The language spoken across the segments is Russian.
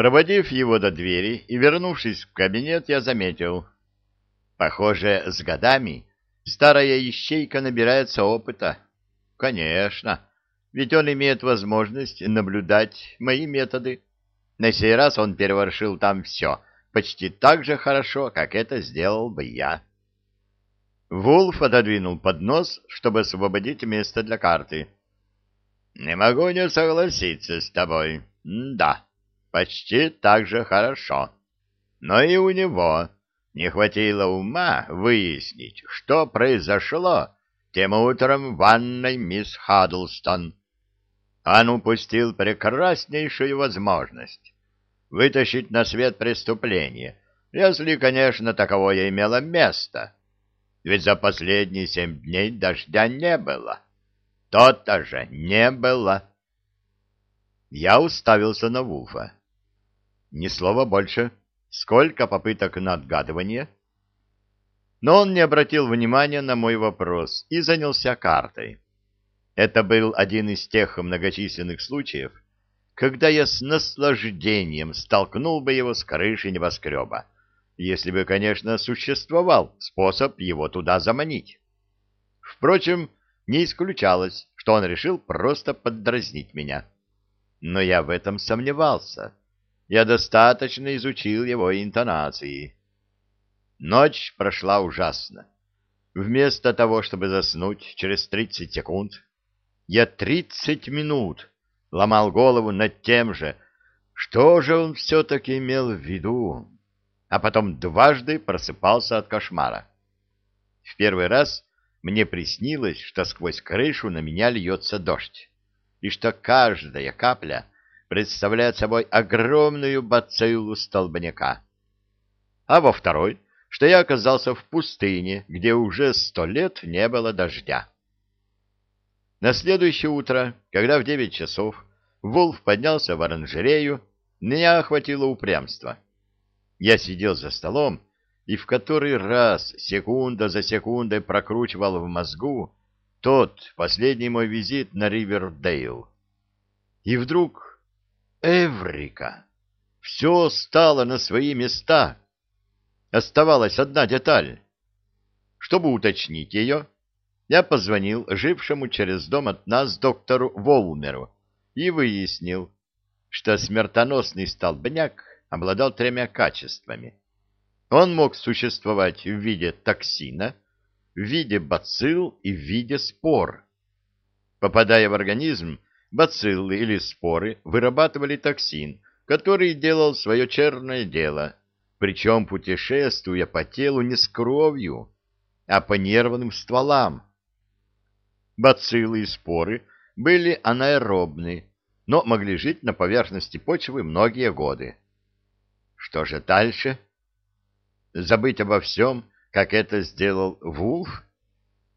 Проводив его до двери и вернувшись в кабинет, я заметил. Похоже, с годами старая ищейка набирается опыта. Конечно, ведь он имеет возможность наблюдать мои методы. На сей раз он переворшил там все почти так же хорошо, как это сделал бы я. Вулф отодвинул поднос, чтобы освободить место для карты. — Не могу не согласиться с тобой. М да почти так же хорошо. Но и у него не хватило ума выяснить, что произошло тем утром в ванной мисс Хаддлстон. Он упустил прекраснейшую возможность вытащить на свет преступление, если, конечно, таковое имело место. Ведь за последние семь дней дождя не было. То-то же не было. Я уставился на Вулфа. Ни слова больше. Сколько попыток на отгадывание? Но он не обратил внимания на мой вопрос и занялся картой. Это был один из тех многочисленных случаев, когда я с наслаждением столкнул бы его с крыши небоскреба, если бы, конечно, существовал способ его туда заманить. Впрочем, не исключалось, что он решил просто поддразнить меня. Но я в этом сомневался. Я достаточно изучил его интонации. Ночь прошла ужасно. Вместо того, чтобы заснуть через 30 секунд, я 30 минут ломал голову над тем же, что же он все-таки имел в виду, а потом дважды просыпался от кошмара. В первый раз мне приснилось, что сквозь крышу на меня льется дождь, и что каждая капля представляет собой огромную бациллу столбняка. А во второй, что я оказался в пустыне, где уже сто лет не было дождя. На следующее утро, когда в девять часов Волф поднялся в оранжерею, меня охватило упрямство. Я сидел за столом и в который раз, секунда за секундой, прокручивал в мозгу тот последний мой визит на Ривердейл. И вдруг Эврика! Все стало на свои места. Оставалась одна деталь. Чтобы уточнить ее, я позвонил жившему через дом от нас доктору Волмеру и выяснил, что смертоносный столбняк обладал тремя качествами. Он мог существовать в виде токсина, в виде бацилл и в виде спор. Попадая в организм, бациллы или споры вырабатывали токсин, который делал свое черное дело, причем путешествуя по телу не с кровью, а по нервным стволам. Бациллы и споры были анаэробны, но могли жить на поверхности почвы многие годы. Что же дальше? Забыть обо всем, как это сделал Вулф?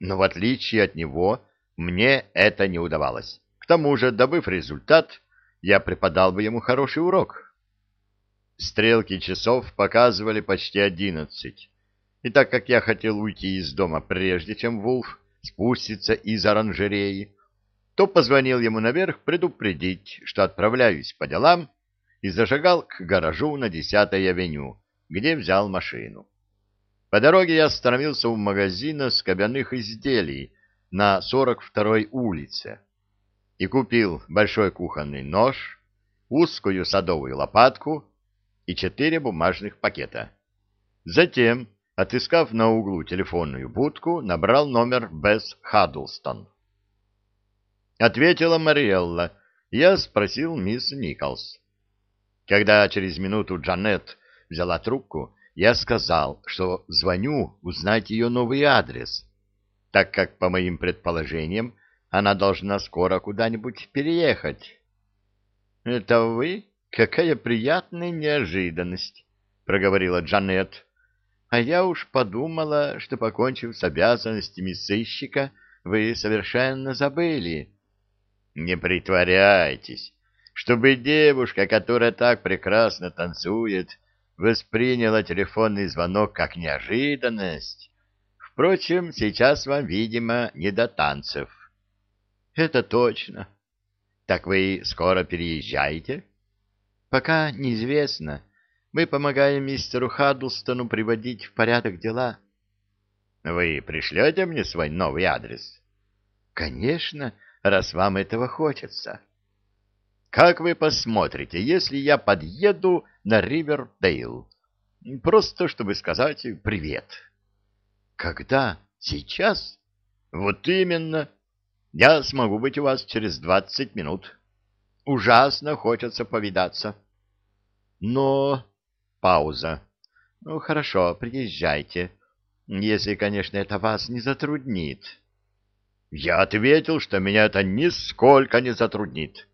Но в отличие от него, мне это не удавалось тому же, добыв результат, я преподал бы ему хороший урок. Стрелки часов показывали почти одиннадцать, и так как я хотел уйти из дома прежде, чем Вулф спустится из оранжереи, то позвонил ему наверх предупредить, что отправляюсь по делам, и зашагал к гаражу на 10-й авеню, где взял машину. По дороге я остановился у магазина скобяных изделий на 42-й улице и купил большой кухонный нож, узкую садовую лопатку и четыре бумажных пакета. Затем, отыскав на углу телефонную будку, набрал номер Бесс Хаддлстон. Ответила Мариэлла. Я спросил мисс Николс. Когда через минуту Джанет взяла трубку, я сказал, что звоню узнать ее новый адрес, так как, по моим предположениям, она должна скоро куда-нибудь переехать. — Это вы? Какая приятная неожиданность, — проговорила Джанет. — А я уж подумала, что, покончив с обязанностями сыщика, вы совершенно забыли. — Не притворяйтесь, чтобы девушка, которая так прекрасно танцует, восприняла телефонный звонок как неожиданность. Впрочем, сейчас вам, видимо, не до танцев. Это точно. Так вы скоро переезжаете? Пока неизвестно. Мы помогаем мистеру Хаддлстону приводить в порядок дела. Вы пришлете мне свой новый адрес? Конечно, раз вам этого хочется. Как вы посмотрите, если я подъеду на Ривердейл? Просто чтобы сказать привет. Когда? Сейчас? Вот именно. Я смогу быть у вас через двадцать минут. Ужасно хочется повидаться. Но... Пауза. Ну, хорошо, приезжайте. Если, конечно, это вас не затруднит. Я ответил, что меня это нисколько не затруднит.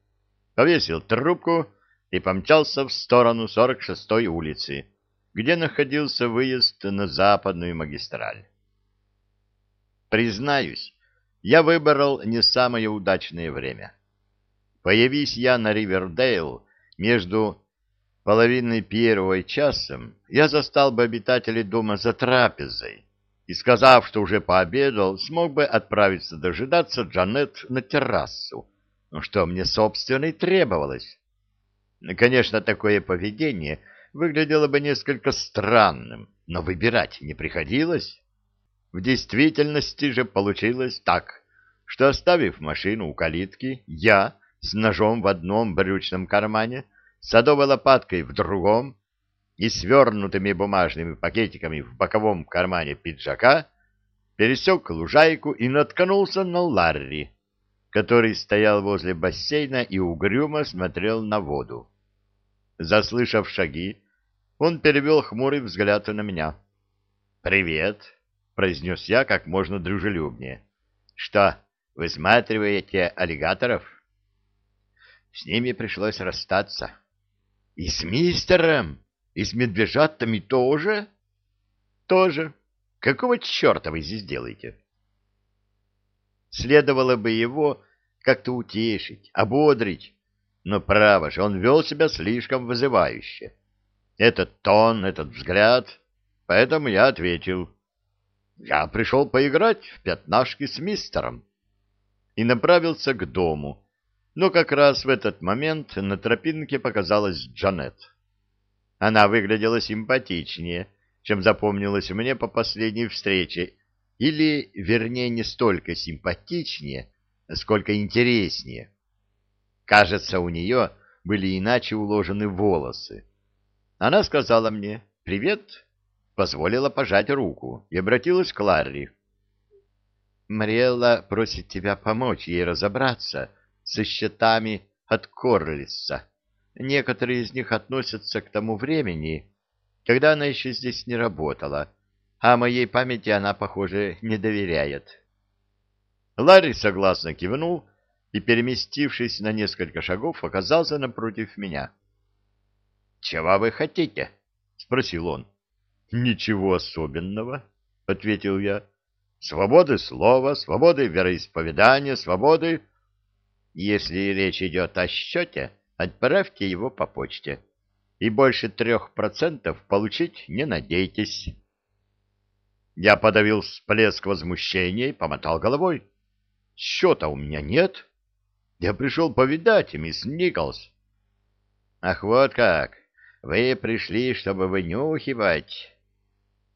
Повесил трубку и помчался в сторону 46-й улицы, где находился выезд на западную магистраль. Признаюсь, я выбрал не самое удачное время. Появись я на Ривердейл между половиной первого и часом, я застал бы обитателей дома за трапезой и, сказав, что уже пообедал, смог бы отправиться дожидаться Джанет на террасу, что мне, собственно, и требовалось. Конечно, такое поведение выглядело бы несколько странным, но выбирать не приходилось. В действительности же получилось так, что, оставив машину у калитки, я с ножом в одном брючном кармане, садовой лопаткой в другом и свернутыми бумажными пакетиками в боковом кармане пиджака пересек лужайку и наткнулся на Ларри, который стоял возле бассейна и угрюмо смотрел на воду. Заслышав шаги, он перевел хмурый взгляд на меня. «Привет», — произнес я как можно дружелюбнее. «Что, высматриваете аллигаторов?» С ними пришлось расстаться. И с мистером, и с медвежатами тоже? Тоже. Какого черта вы здесь делаете? Следовало бы его как-то утешить, ободрить, но, право же, он вел себя слишком вызывающе. Этот тон, этот взгляд, поэтому я ответил. Я пришел поиграть в пятнашки с мистером и направился к дому, но как раз в этот момент на тропинке показалась Джанет. Она выглядела симпатичнее, чем запомнилась мне по последней встрече, или, вернее, не столько симпатичнее, сколько интереснее. Кажется, у нее были иначе уложены волосы. Она сказала мне «Привет», позволила пожать руку и обратилась к Ларри. «Мариэлла просит тебя помочь ей разобраться со счетами от Корлиса. Некоторые из них относятся к тому времени, когда она еще здесь не работала, а моей памяти она, похоже, не доверяет. Ларри согласно кивнул и, переместившись на несколько шагов, оказался напротив меня. — Чего вы хотите? — спросил он. — Ничего особенного, — ответил я. — Свободы слова, свободы вероисповедания, свободы если речь идет о счете, отправьте его по почте. И больше трех процентов получить не надейтесь. Я подавил всплеск возмущения и помотал головой. Счета у меня нет. Я пришел повидать мисс Николс. Ах, вот как! Вы пришли, чтобы вынюхивать.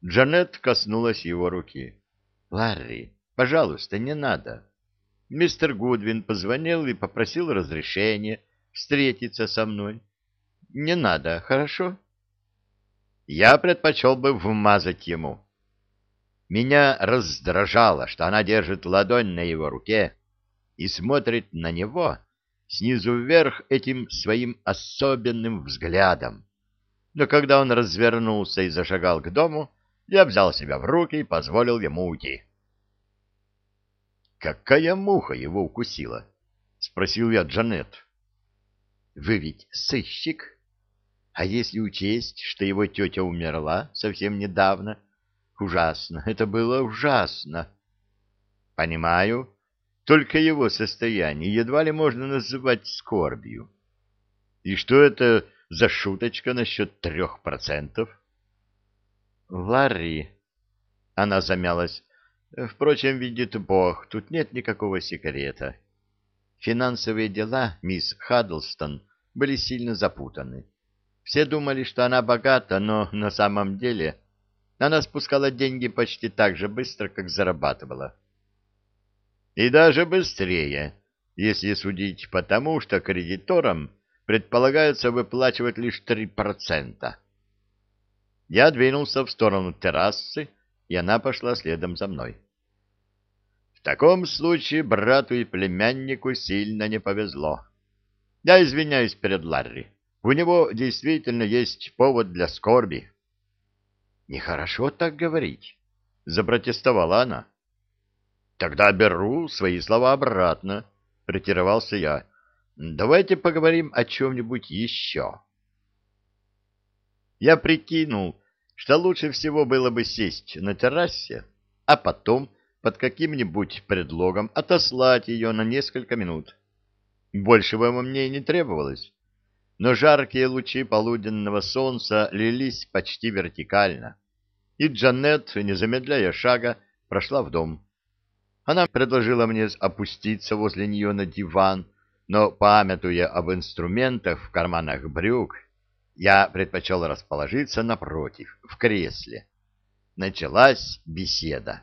Джанет коснулась его руки. Ларри, пожалуйста, не надо. Мистер Гудвин позвонил и попросил разрешения встретиться со мной. Не надо, хорошо? Я предпочел бы вмазать ему. Меня раздражало, что она держит ладонь на его руке и смотрит на него снизу вверх этим своим особенным взглядом. Но когда он развернулся и зашагал к дому, я взял себя в руки и позволил ему уйти. Какая муха его укусила? — спросил я Джанет. — Вы ведь сыщик? А если учесть, что его тетя умерла совсем недавно? Ужасно, это было ужасно. — Понимаю, только его состояние едва ли можно называть скорбью. И что это за шуточка насчет трех процентов? — Ларри, — она замялась, Впрочем, видит Бог, тут нет никакого секрета. Финансовые дела мисс Хаддлстон были сильно запутаны, Все думали, что она богата, но на самом деле она спускала деньги почти так же быстро, как зарабатывала. И даже быстрее, если судить по тому, что кредиторам предполагается выплачивать лишь 3%. Я двинулся в сторону террасы, и она пошла следом за мной. В таком случае брату и племяннику сильно не повезло. Я извиняюсь перед Ларри. У него действительно есть повод для скорби. Нехорошо так говорить, запротестовала она. Тогда беру свои слова обратно, ретировался я. Давайте поговорим о чем-нибудь еще. Я прикинул, что лучше всего было бы сесть на террасе, а потом под каким-нибудь предлогом отослать ее на несколько минут. Большего мне не требовалось но жаркие лучи полуденного солнца лились почти вертикально, и Джанет, не замедляя шага, прошла в дом. Она предложила мне опуститься возле нее на диван, но, памятуя об инструментах в карманах брюк, я предпочел расположиться напротив, в кресле. Началась беседа.